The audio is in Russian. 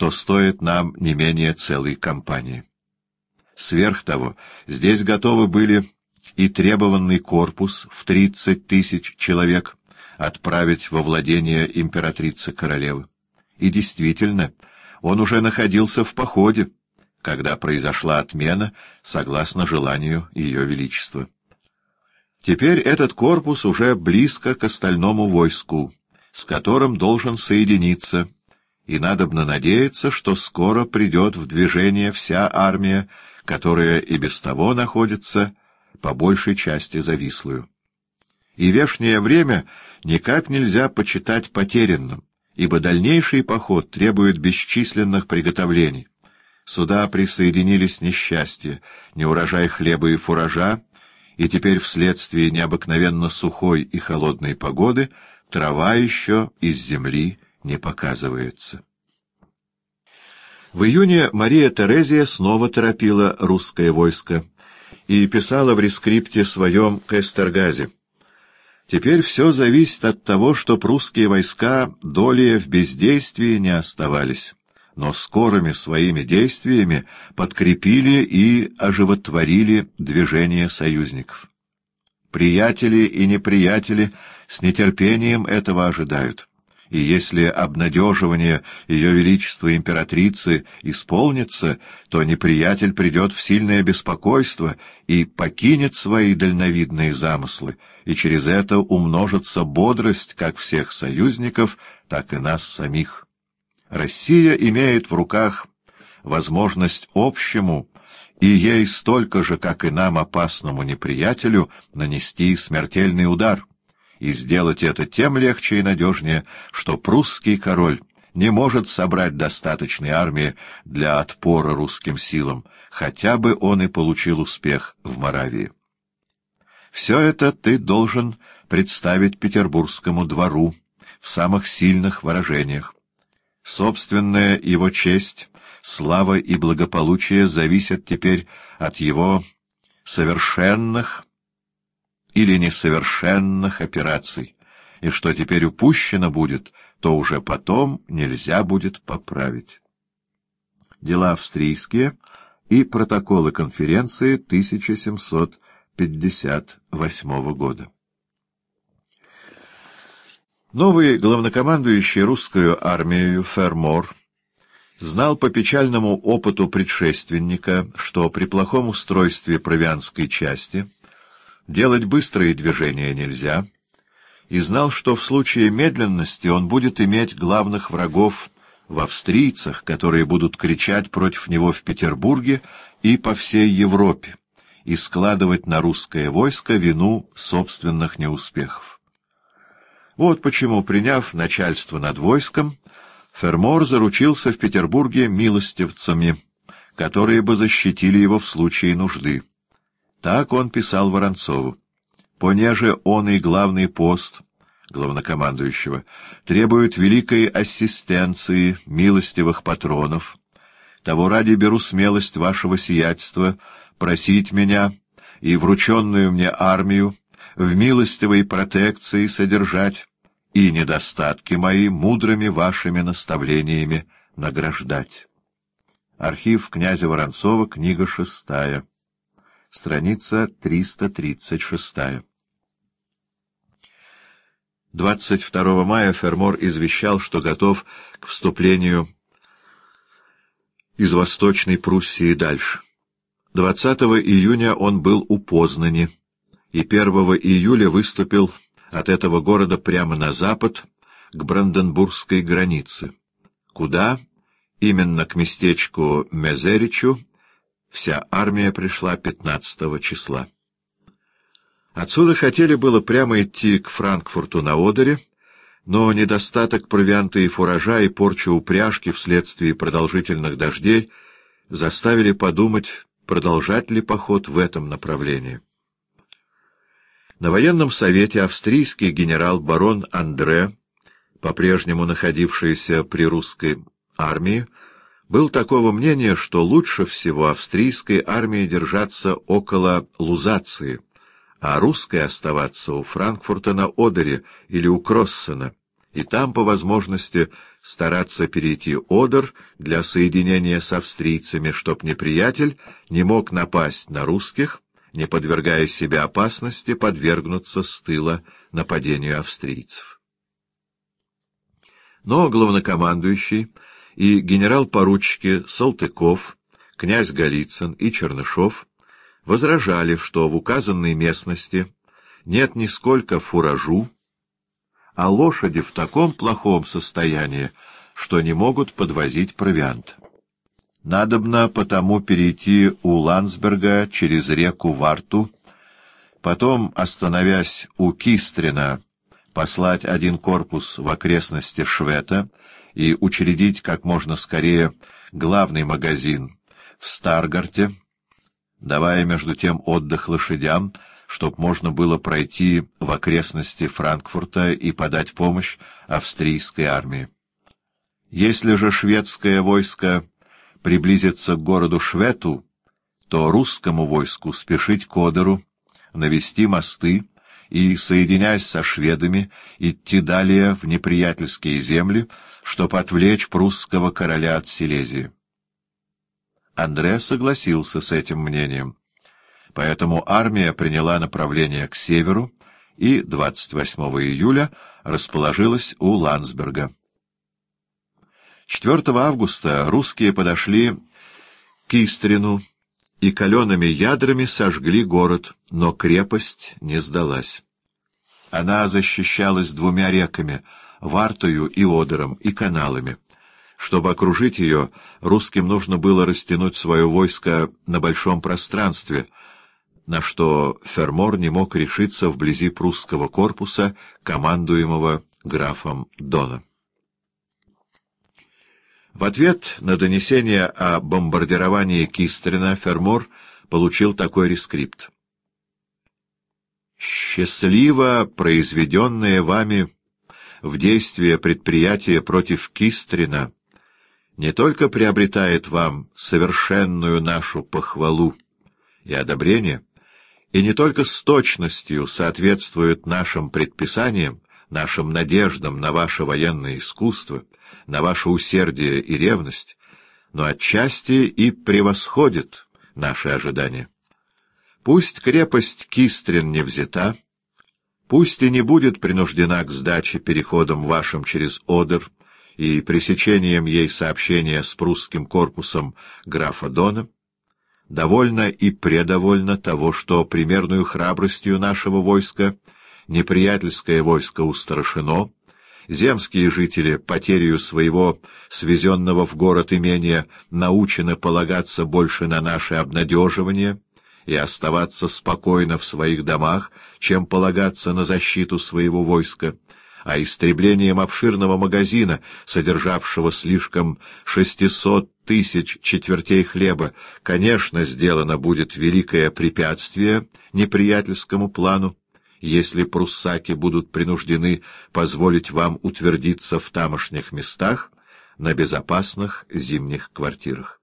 что стоит нам не менее целой кампании. Сверх того, здесь готовы были и требованный корпус в тридцать тысяч человек отправить во владение императрицы-королевы. И действительно, он уже находился в походе, когда произошла отмена согласно желанию Ее Величества. Теперь этот корпус уже близко к остальному войску, с которым должен соединиться, и надобно надеяться, что скоро придет в движение вся армия, которая и без того находится по большей части завислую. И вешнее время никак нельзя почитать потерянным, ибо дальнейший поход требует бесчисленных приготовлений. Сюда присоединились несчастья, неурожай хлеба и фуража, и теперь вследствие необыкновенно сухой и холодной погоды трава еще из земли не показывается. В июне Мария Терезия снова торопила русское войско и писала в рескрипте своем к Эстергазе. Теперь все зависит от того, что прусские войска доли в бездействии не оставались, но скорыми своими действиями подкрепили и оживотворили движение союзников. Приятели и неприятели с нетерпением этого ожидают и если обнадеживание Ее Величества Императрицы исполнится, то неприятель придет в сильное беспокойство и покинет свои дальновидные замыслы, и через это умножится бодрость как всех союзников, так и нас самих. Россия имеет в руках возможность общему, и ей столько же, как и нам, опасному неприятелю, нанести смертельный удар — и сделать это тем легче и надежнее, что прусский король не может собрать достаточной армии для отпора русским силам, хотя бы он и получил успех в Моравии. Все это ты должен представить петербургскому двору в самых сильных выражениях. Собственная его честь, слава и благополучие зависят теперь от его совершенных, или несовершенных операций, и что теперь упущено будет, то уже потом нельзя будет поправить. Дела австрийские и протоколы конференции 1758 года. Новый главнокомандующий русскую армию Фермор знал по печальному опыту предшественника, что при плохом устройстве провианской части — Делать быстрые движения нельзя, и знал, что в случае медленности он будет иметь главных врагов в австрийцах, которые будут кричать против него в Петербурге и по всей Европе, и складывать на русское войско вину собственных неуспехов. Вот почему, приняв начальство над войском, Фермор заручился в Петербурге милостивцами, которые бы защитили его в случае нужды. Так он писал Воронцову. Понеже он и главный пост главнокомандующего требует великой ассистенции милостивых патронов, того ради беру смелость вашего сиятельства просить меня и врученную мне армию в милостивой протекции содержать и недостатки мои мудрыми вашими наставлениями награждать. Архив князя Воронцова, книга шестая страница 336. 22 мая Фермор извещал, что готов к вступлению из Восточной Пруссии дальше. 20 июня он был у Познани, и 1 июля выступил от этого города прямо на запад, к Бранденбургской границе. Куда? Именно к местечку Мезеричу, Вся армия пришла 15 числа. Отсюда хотели было прямо идти к Франкфурту на Одере, но недостаток провианта и фуража и порча упряжки вследствие продолжительных дождей заставили подумать, продолжать ли поход в этом направлении. На военном совете австрийский генерал-барон Андре, по-прежнему находившийся при русской армии, был такого мнения, что лучше всего австрийской армии держаться около Лузации, а русской оставаться у Франкфурта на Одере или у Кроссена, и там, по возможности, стараться перейти Одер для соединения с австрийцами, чтоб неприятель не мог напасть на русских, не подвергая себя опасности подвергнуться с тыла нападению австрийцев. Но главнокомандующий и генерал-поручики Салтыков, князь Голицын и Чернышов возражали, что в указанной местности нет нисколько фуражу, а лошади в таком плохом состоянии, что не могут подвозить провиант. Надобно потому перейти у Ландсберга через реку Варту, потом, остановясь у Кистрина, послать один корпус в окрестности Швета и учредить как можно скорее главный магазин в Старгарте, давая между тем отдых лошадям, чтоб можно было пройти в окрестности Франкфурта и подать помощь австрийской армии. Если же шведское войско приблизится к городу Швету, то русскому войску спешить к Одеру, навести мосты и, соединяясь со шведами, идти далее в неприятельские земли, чтобы отвлечь прусского короля от Силезии. Андре согласился с этим мнением. Поэтому армия приняла направление к северу и 28 июля расположилась у Ландсберга. 4 августа русские подошли к Истрину и калеными ядрами сожгли город, но крепость не сдалась. Она защищалась двумя реками — Вартою и Одером, и каналами. Чтобы окружить ее, русским нужно было растянуть свое войско на большом пространстве — на что Фермор не мог решиться вблизи прусского корпуса, командуемого графом Дона. В ответ на донесение о бомбардировании Кистрина Фермор получил такой рескрипт. «Счастливо произведенное вами в действие предприятие против Кистрина не только приобретает вам совершенную нашу похвалу и одобрение, и не только с точностью соответствует нашим предписаниям, нашим надеждам на ваше военное искусство, на ваше усердие и ревность, но отчасти и превосходит наши ожидания. Пусть крепость Кистрин не взята, пусть и не будет принуждена к сдаче переходом вашим через Одер и пресечением ей сообщения с прусским корпусом графа Дона, довольно и предовольно того, что примерную храбростью нашего войска неприятельское войско устрашено, земские жители потерю своего свезенного в город имения научены полагаться больше на наше обнадеживание и оставаться спокойно в своих домах, чем полагаться на защиту своего войска, а истреблением обширного магазина, содержавшего слишком шестисот тысяч четвертей хлеба, конечно, сделано будет великое препятствие неприятельскому плану, если пруссаки будут принуждены позволить вам утвердиться в тамошних местах на безопасных зимних квартирах.